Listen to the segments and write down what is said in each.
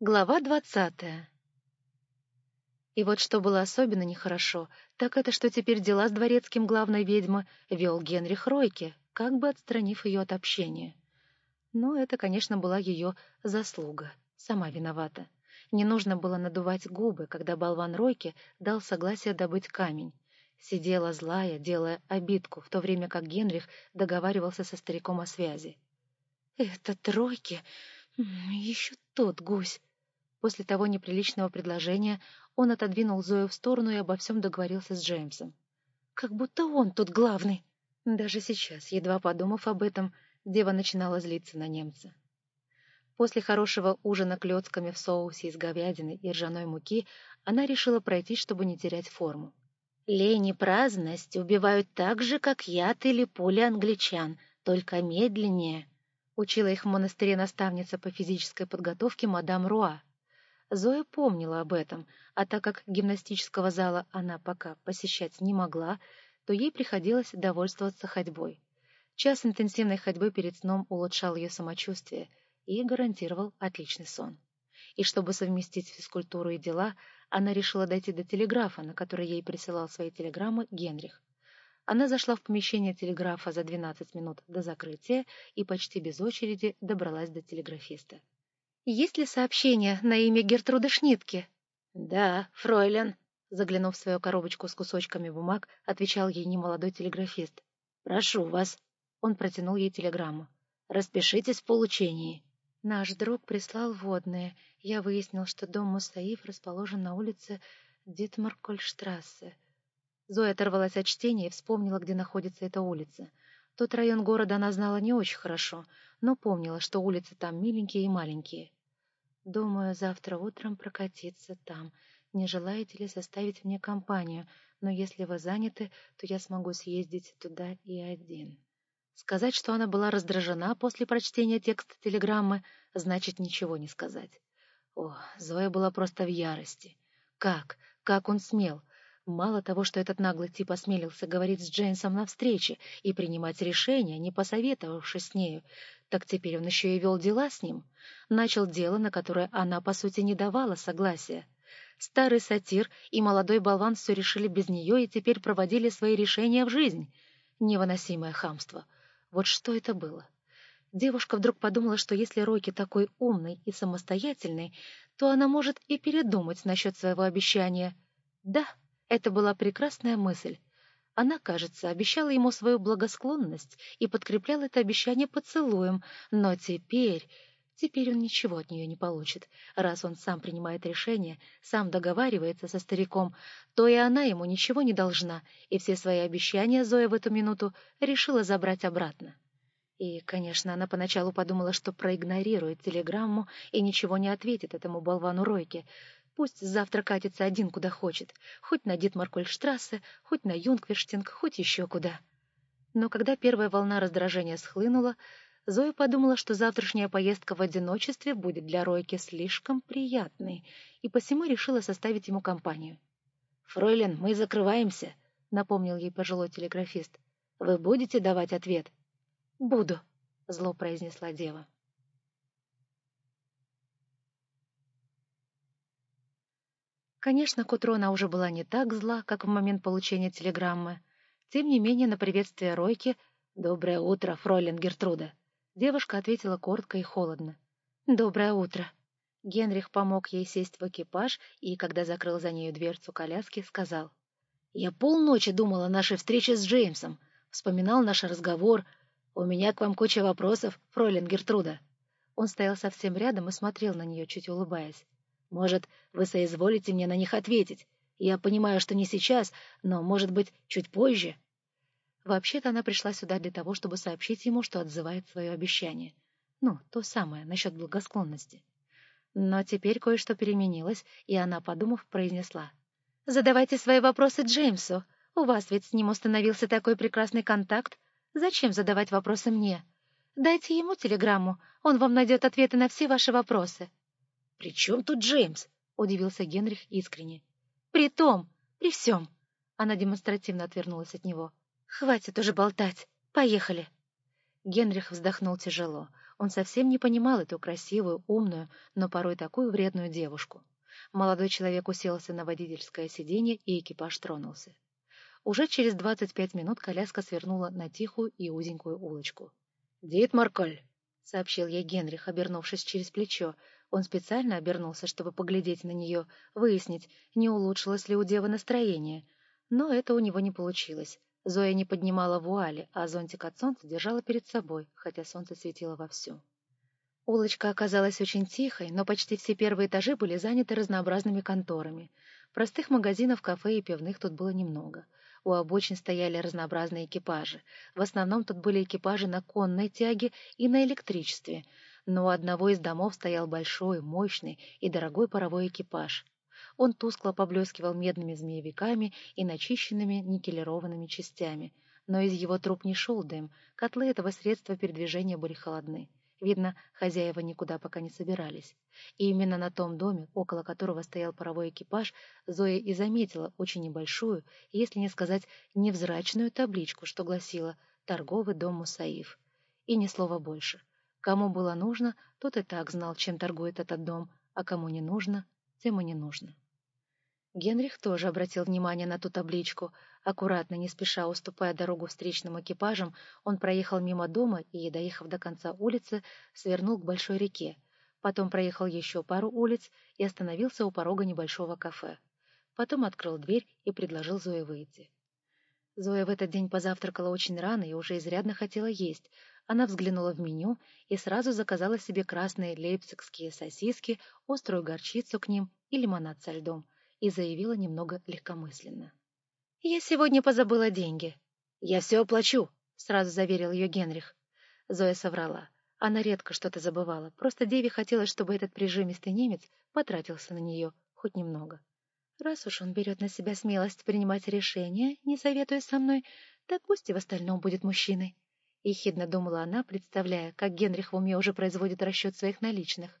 Глава двадцатая И вот что было особенно нехорошо, так это, что теперь дела с дворецким главной ведьмы вел Генрих Ройке, как бы отстранив ее от общения. Но это, конечно, была ее заслуга, сама виновата. Не нужно было надувать губы, когда болван Ройке дал согласие добыть камень. Сидела злая, делая обидку, в то время как Генрих договаривался со стариком о связи. «Это тройки!» Еще тот гусь. После того неприличного предложения он отодвинул Зою в сторону и обо всем договорился с Джеймсом. Как будто он тут главный. Даже сейчас, едва подумав об этом, дева начинала злиться на немца. После хорошего ужина клетками в соусе из говядины и ржаной муки она решила пройти, чтобы не терять форму. «Лень и праздность убивают так же, как яд или пуля англичан, только медленнее», Учила их в монастыре наставница по физической подготовке мадам Руа. Зоя помнила об этом, а так как гимнастического зала она пока посещать не могла, то ей приходилось довольствоваться ходьбой. Час интенсивной ходьбы перед сном улучшал ее самочувствие и гарантировал отличный сон. И чтобы совместить физкультуру и дела, она решила дойти до телеграфа, на который ей присылал свои телеграммы Генрих. Она зашла в помещение телеграфа за 12 минут до закрытия и почти без очереди добралась до телеграфиста. «Есть ли сообщение на имя Гертруды Шнитке?» «Да, фройлен», — заглянув в свою коробочку с кусочками бумаг, отвечал ей немолодой телеграфист. «Прошу вас». Он протянул ей телеграмму. «Распишитесь в получении». Наш друг прислал водное. Я выяснил, что дом Мусаиф расположен на улице Дитмаркольштрассе. Зоя оторвалась от чтения и вспомнила, где находится эта улица. Тот район города она знала не очень хорошо, но помнила, что улицы там миленькие и маленькие. «Думаю, завтра утром прокатиться там. Не желаете ли составить мне компанию? Но если вы заняты, то я смогу съездить туда и один». Сказать, что она была раздражена после прочтения текста телеграммы, значит ничего не сказать. О, Зоя была просто в ярости. Как? Как он смел? Мало того, что этот наглый тип осмелился говорить с Джейнсом на встрече и принимать решения, не посоветовавшись с нею, так теперь он еще и вел дела с ним. Начал дело, на которое она, по сути, не давала согласия. Старый сатир и молодой болван все решили без нее и теперь проводили свои решения в жизнь. Невыносимое хамство. Вот что это было? Девушка вдруг подумала, что если Рокки такой умный и самостоятельный, то она может и передумать насчет своего обещания. Да, это была прекрасная мысль. Она, кажется, обещала ему свою благосклонность и подкрепляла это обещание поцелуем, но теперь... Теперь он ничего от нее не получит. Раз он сам принимает решение, сам договаривается со стариком, то и она ему ничего не должна, и все свои обещания Зоя в эту минуту решила забрать обратно. И, конечно, она поначалу подумала, что проигнорирует телеграмму и ничего не ответит этому болвану Ройке, Пусть завтра катится один куда хочет, хоть на Дитмаркольштрассе, хоть на Юнгверштинг, хоть еще куда. Но когда первая волна раздражения схлынула, Зоя подумала, что завтрашняя поездка в одиночестве будет для Ройки слишком приятной, и посему решила составить ему компанию. «Фройлен, мы закрываемся», — напомнил ей пожилой телеграфист. «Вы будете давать ответ?» «Буду», — зло произнесла дева. Конечно, к утру она уже была не так зла, как в момент получения телеграммы. Тем не менее, на приветствие Ройки «Доброе утро, фройлен Гертруда!» девушка ответила коротко и холодно. «Доброе утро!» Генрих помог ей сесть в экипаж и, когда закрыл за нею дверцу коляски, сказал. «Я полночи думал о нашей встрече с Джеймсом, вспоминал наш разговор. У меня к вам куча вопросов, фройлен Гертруда». Он стоял совсем рядом и смотрел на нее, чуть улыбаясь. Может, вы соизволите мне на них ответить. Я понимаю, что не сейчас, но, может быть, чуть позже. Вообще-то она пришла сюда для того, чтобы сообщить ему, что отзывает свое обещание. Ну, то самое, насчет благосклонности. Но теперь кое-что переменилось, и она, подумав, произнесла. «Задавайте свои вопросы Джеймсу. У вас ведь с ним установился такой прекрасный контакт. Зачем задавать вопросы мне? Дайте ему телеграмму, он вам найдет ответы на все ваши вопросы». «При чем тут Джеймс?» — удивился Генрих искренне. «При том, при всем!» Она демонстративно отвернулась от него. «Хватит уже болтать! Поехали!» Генрих вздохнул тяжело. Он совсем не понимал эту красивую, умную, но порой такую вредную девушку. Молодой человек уселся на водительское сиденье, и экипаж тронулся. Уже через двадцать пять минут коляска свернула на тихую и узенькую улочку. «Дитмарколь!» — сообщил ей Генрих, обернувшись через плечо. Он специально обернулся, чтобы поглядеть на нее, выяснить, не улучшилось ли у девы настроение. Но это у него не получилось. Зоя не поднимала вуали, а зонтик от солнца держала перед собой, хотя солнце светило вовсю. Улочка оказалась очень тихой, но почти все первые этажи были заняты разнообразными конторами. Простых магазинов, кафе и пивных тут было немного. У обочин стояли разнообразные экипажи. В основном тут были экипажи на конной тяге и на электричестве. Но у одного из домов стоял большой, мощный и дорогой паровой экипаж. Он тускло поблескивал медными змеевиками и начищенными никелированными частями. Но из его труб не шел дым, котлы этого средства передвижения были холодны. Видно, хозяева никуда пока не собирались. И именно на том доме, около которого стоял паровой экипаж, Зоя и заметила очень небольшую, если не сказать невзрачную табличку, что гласила «Торговый дом Мусаиф». И ни слова больше. Кому было нужно, тот и так знал, чем торгует этот дом, а кому не нужно, тем и не нужно. Генрих тоже обратил внимание на ту табличку. Аккуратно, не спеша уступая дорогу встречным экипажам, он проехал мимо дома и, доехав до конца улицы, свернул к большой реке. Потом проехал еще пару улиц и остановился у порога небольшого кафе. Потом открыл дверь и предложил Зое выйти. Зоя в этот день позавтракала очень рано и уже изрядно хотела есть. Она взглянула в меню и сразу заказала себе красные лейпцигские сосиски, острую горчицу к ним и лимонад со льдом — и заявила немного легкомысленно. «Я сегодня позабыла деньги». «Я все оплачу», — сразу заверил ее Генрих. Зоя соврала. Она редко что-то забывала, просто Деве хотелось, чтобы этот прижимистый немец потратился на нее хоть немного. Раз уж он берет на себя смелость принимать решения, не советуя со мной, так пусть и в остальном будет мужчиной. Ехидно думала она, представляя, как Генрих в уме уже производит расчет своих наличных.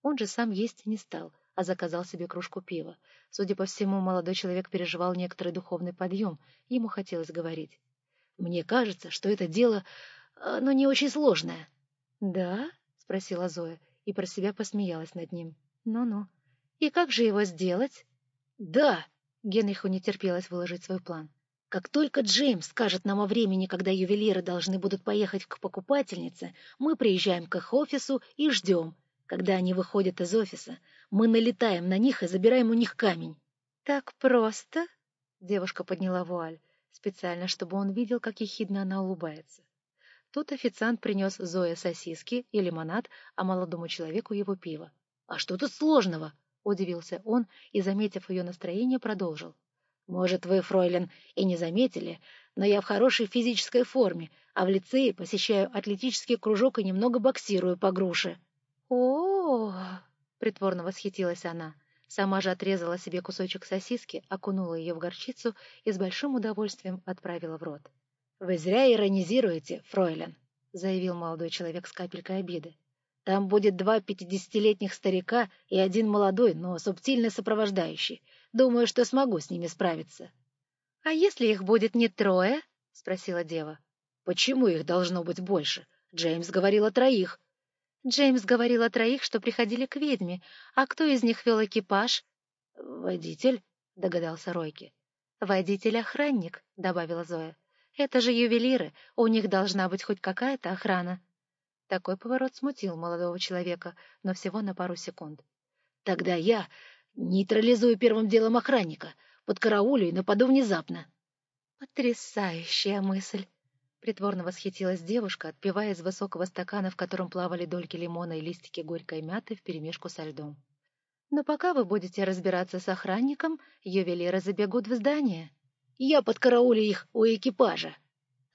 Он же сам есть не стал, а заказал себе кружку пива. Судя по всему, молодой человек переживал некоторый духовный подъем, ему хотелось говорить. «Мне кажется, что это дело, оно не очень сложное». «Да?» — спросила Зоя и про себя посмеялась над ним. «Ну-ну. И как же его сделать?» «Да!» — Генриху не терпелось выложить свой план. Как только Джеймс скажет нам о времени, когда ювелиры должны будут поехать к покупательнице, мы приезжаем к их офису и ждем. Когда они выходят из офиса, мы налетаем на них и забираем у них камень. — Так просто? — девушка подняла вуаль, специально, чтобы он видел, как ехидно она улыбается. Тут официант принес Зое сосиски и лимонад, а молодому человеку его пиво. — А что тут сложного? — удивился он и, заметив ее настроение, продолжил. — Может, вы, фройлен, и не заметили, но я в хорошей физической форме, а в лицее посещаю атлетический кружок и немного боксирую по груше. — о, притворно восхитилась она. Сама же отрезала себе кусочек сосиски, окунула ее в горчицу и с большим удовольствием отправила в рот. «Вы зря иронизируете, фройлен», — заявил молодой человек с капелькой обиды. «Там будет два пятидесятилетних старика и один молодой, но субтильный сопровождающий. Думаю, что смогу с ними справиться». «А если их будет не трое?» — спросила дева. «Почему их должно быть больше? Джеймс говорил о троих. Джеймс говорил о троих, что приходили к ведьме. А кто из них вел экипаж? — Водитель, — догадался Ройки. — Водитель-охранник, — добавила Зоя. — Это же ювелиры, у них должна быть хоть какая-то охрана. Такой поворот смутил молодого человека, но всего на пару секунд. — Тогда я нейтрализую первым делом охранника, подкараулю и нападу внезапно. — Потрясающая мысль! Притворно восхитилась девушка, отпивая из высокого стакана, в котором плавали дольки лимона и листики горькой мяты вперемешку со льдом. «Но пока вы будете разбираться с охранником, ювелиры забегут в здание. Я подкараулю их у экипажа.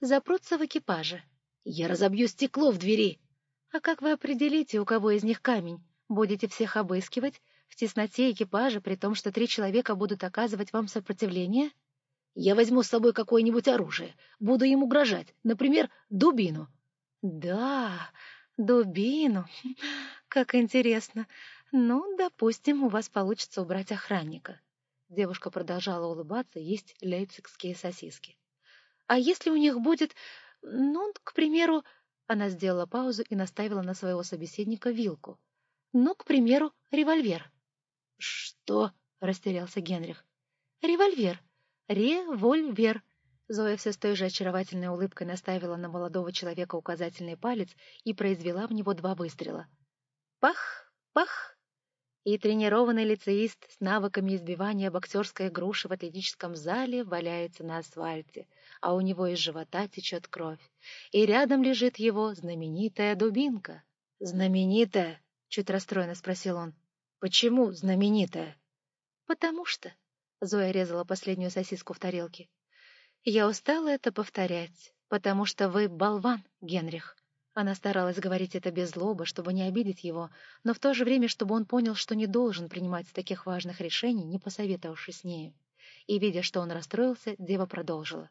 Запрутся в экипаже. Я разобью стекло в двери. А как вы определите, у кого из них камень? Будете всех обыскивать? В тесноте экипажа, при том, что три человека будут оказывать вам сопротивление?» Я возьму с собой какое-нибудь оружие, буду им угрожать, например, дубину. Да, дубину. Как интересно. Ну, допустим, у вас получится убрать охранника. Девушка продолжала улыбаться есть лейпцигские сосиски. А если у них будет, ну, к примеру, Она сделала паузу и наставила на своего собеседника вилку. «Ну, к примеру, револьвер». «Что?» — растерялся Генрих. «Револьвер. Револьвер». Зоя все с той же очаровательной улыбкой наставила на молодого человека указательный палец и произвела в него два выстрела. Пах! Пах! И тренированный лицеист с навыками избивания боксерской груши в атлетическом зале валяется на асфальте, а у него из живота течет кровь. И рядом лежит его знаменитая дубинка. «Знаменитая?» — чуть расстроенно спросил он. «Почему знаменитая?» «Потому что...» — Зоя резала последнюю сосиску в тарелке. «Я устала это повторять, потому что вы болван, Генрих. Она старалась говорить это без злобы, чтобы не обидеть его, но в то же время, чтобы он понял, что не должен принимать таких важных решений, не посоветовавшись с нею. И, видя, что он расстроился, дева продолжила.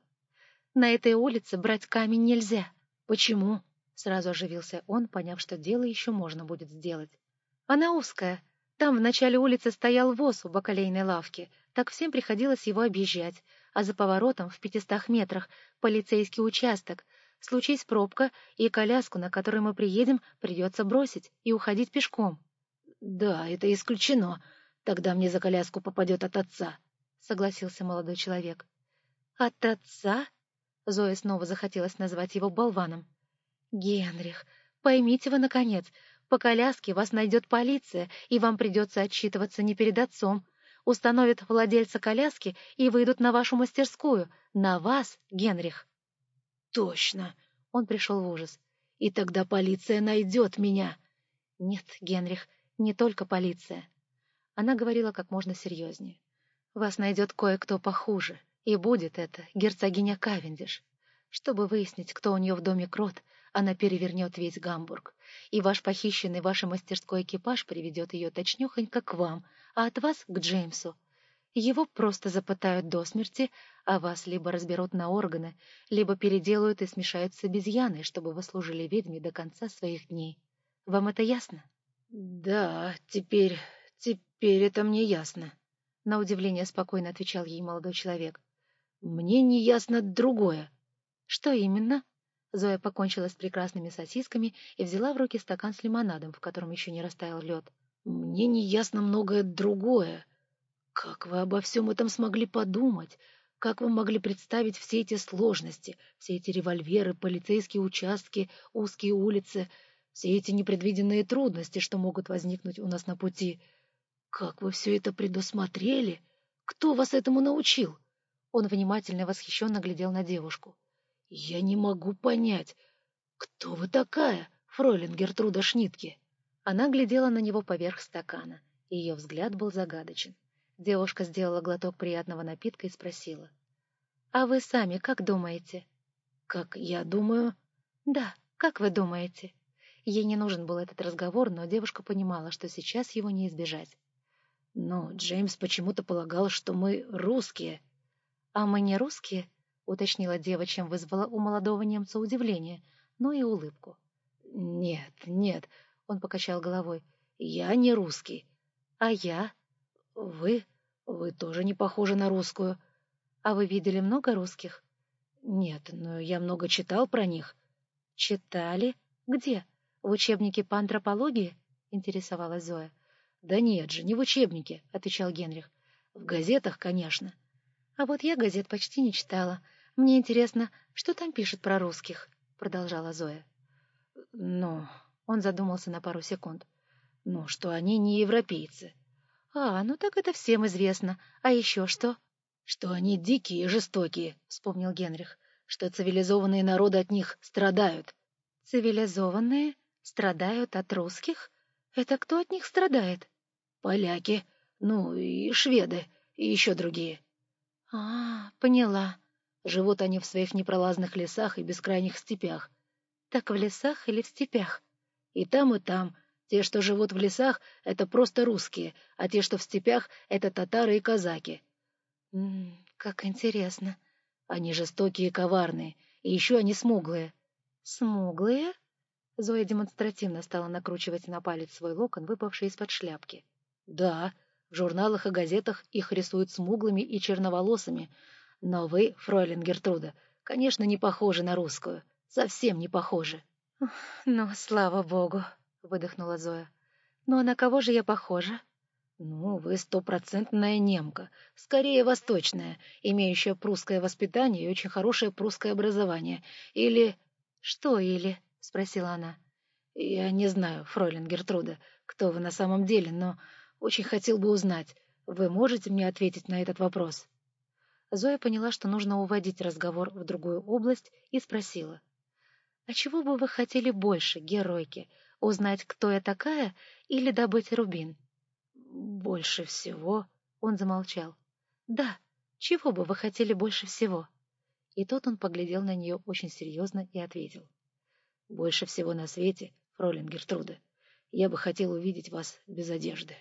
«На этой улице брать камень нельзя». «Почему?» — сразу оживился он, поняв, что дело еще можно будет сделать. «Она узкая. Там в начале улицы стоял воз у бакалейной лавки, так всем приходилось его объезжать, а за поворотом в пятистах метрах полицейский участок — Случись пробка, и коляску, на которой мы приедем, придется бросить и уходить пешком. — Да, это исключено. Тогда мне за коляску попадет от отца, — согласился молодой человек. — От отца? — Зоя снова захотелось назвать его болваном. — Генрих, поймите вы, наконец, по коляске вас найдет полиция, и вам придется отчитываться не перед отцом. Установят владельца коляски и выйдут на вашу мастерскую. На вас, Генрих. Точно. Он пришел в ужас. И тогда полиция найдет меня. Нет, Генрих, не только полиция. Она говорила как можно серьезнее. Вас найдет кое-кто похуже. И будет это герцогиня Кавендиш. Чтобы выяснить, кто у нее в доме крот, она перевернет весь Гамбург. И ваш похищенный вашей мастерской экипаж приведет ее точнёхонько к вам, а от вас — к Джеймсу. Его просто запытают до смерти, а вас либо разберут на органы, либо переделают и смешают с обезьяной, чтобы вы служили ведьме до конца своих дней. Вам это ясно? — Да, теперь... теперь это мне ясно. На удивление спокойно отвечал ей молодой человек. — Мне не ясно другое. — Что именно? Зоя покончила с прекрасными сосисками и взяла в руки стакан с лимонадом, в котором еще не растаял лед. — Мне не ясно многое другое. Как вы обо всем этом смогли подумать? Как вы могли представить все эти сложности, все эти револьверы, полицейские участки, узкие улицы, все эти непредвиденные трудности, что могут возникнуть у нас на пути? Как вы все это предусмотрели? Кто вас этому научил? Он внимательно и восхищенно глядел на девушку. — Я не могу понять, кто вы такая, фройлен Гертруда Шнитке? Она глядела на него поверх стакана, и ее взгляд был загадочен. Девушка сделала глоток приятного напитка и спросила. «А вы сами как думаете?» «Как я думаю?» «Да, как вы думаете?» Ей не нужен был этот разговор, но девушка понимала, что сейчас его не избежать. «Но Джеймс почему-то полагал, что мы русские». «А мы не русские?» — уточнила дева, чем вызвала у молодого немца удивление, но и улыбку. «Нет, нет», — он покачал головой, — «я не русский». «А я?» «Вы? Вы тоже не похожи на русскую. А вы видели много русских?» «Нет, но я много читал про них». «Читали? Где? В учебнике по антропологии?» — интересовалась Зоя. «Да нет же, не в учебнике», — отвечал Генрих. «В газетах, конечно». «А вот я газет почти не читала. Мне интересно, что там пишут про русских?» — продолжала Зоя. «Ну...» — он задумался на пару секунд. «Ну, что они не европейцы». «А, ну так это всем известно. А еще что?» «Что они дикие и жестокие», — вспомнил Генрих. «Что цивилизованные народы от них страдают». «Цивилизованные? Страдают от русских? Это кто от них страдает?» «Поляки. Ну, и шведы. И еще другие». «А, поняла. Живут они в своих непролазных лесах и бескрайних степях». «Так в лесах или в степях?» «И там, и там. Те, что живут в лесах, — это просто русские, а те, что в степях, — это татары и казаки. М -м, как интересно. Они жестокие и коварные, и еще они смуглые. Смуглые? Зоя демонстративно стала накручивать на палец свой локон, выпавший из-под шляпки. Да, в журналах и газетах их рисуют смуглыми и черноволосыми, но вы, фройлен Гертруда, конечно, не похожи на русскую, совсем не похожи. «Ну, слава богу», — выдохнула Зоя. «Ну а на кого же я похожа?» «Ну, вы стопроцентная немка, скорее восточная, имеющая прусское воспитание и очень хорошее прусское образование. Или...» «Что или?» — спросила она. «Я не знаю, фройлен Гертруда, кто вы на самом деле, но очень хотел бы узнать. Вы можете мне ответить на этот вопрос?» Зоя поняла, что нужно уводить разговор в другую область, и спросила. «А чего бы вы хотели больше, геройки? Узнать, кто я такая, или добыть рубин?» «Больше всего...» — он замолчал. «Да, чего бы вы хотели больше всего?» И тут он поглядел на нее очень серьезно и ответил. «Больше всего на свете, фролин Гертруда, я бы хотел увидеть вас без одежды».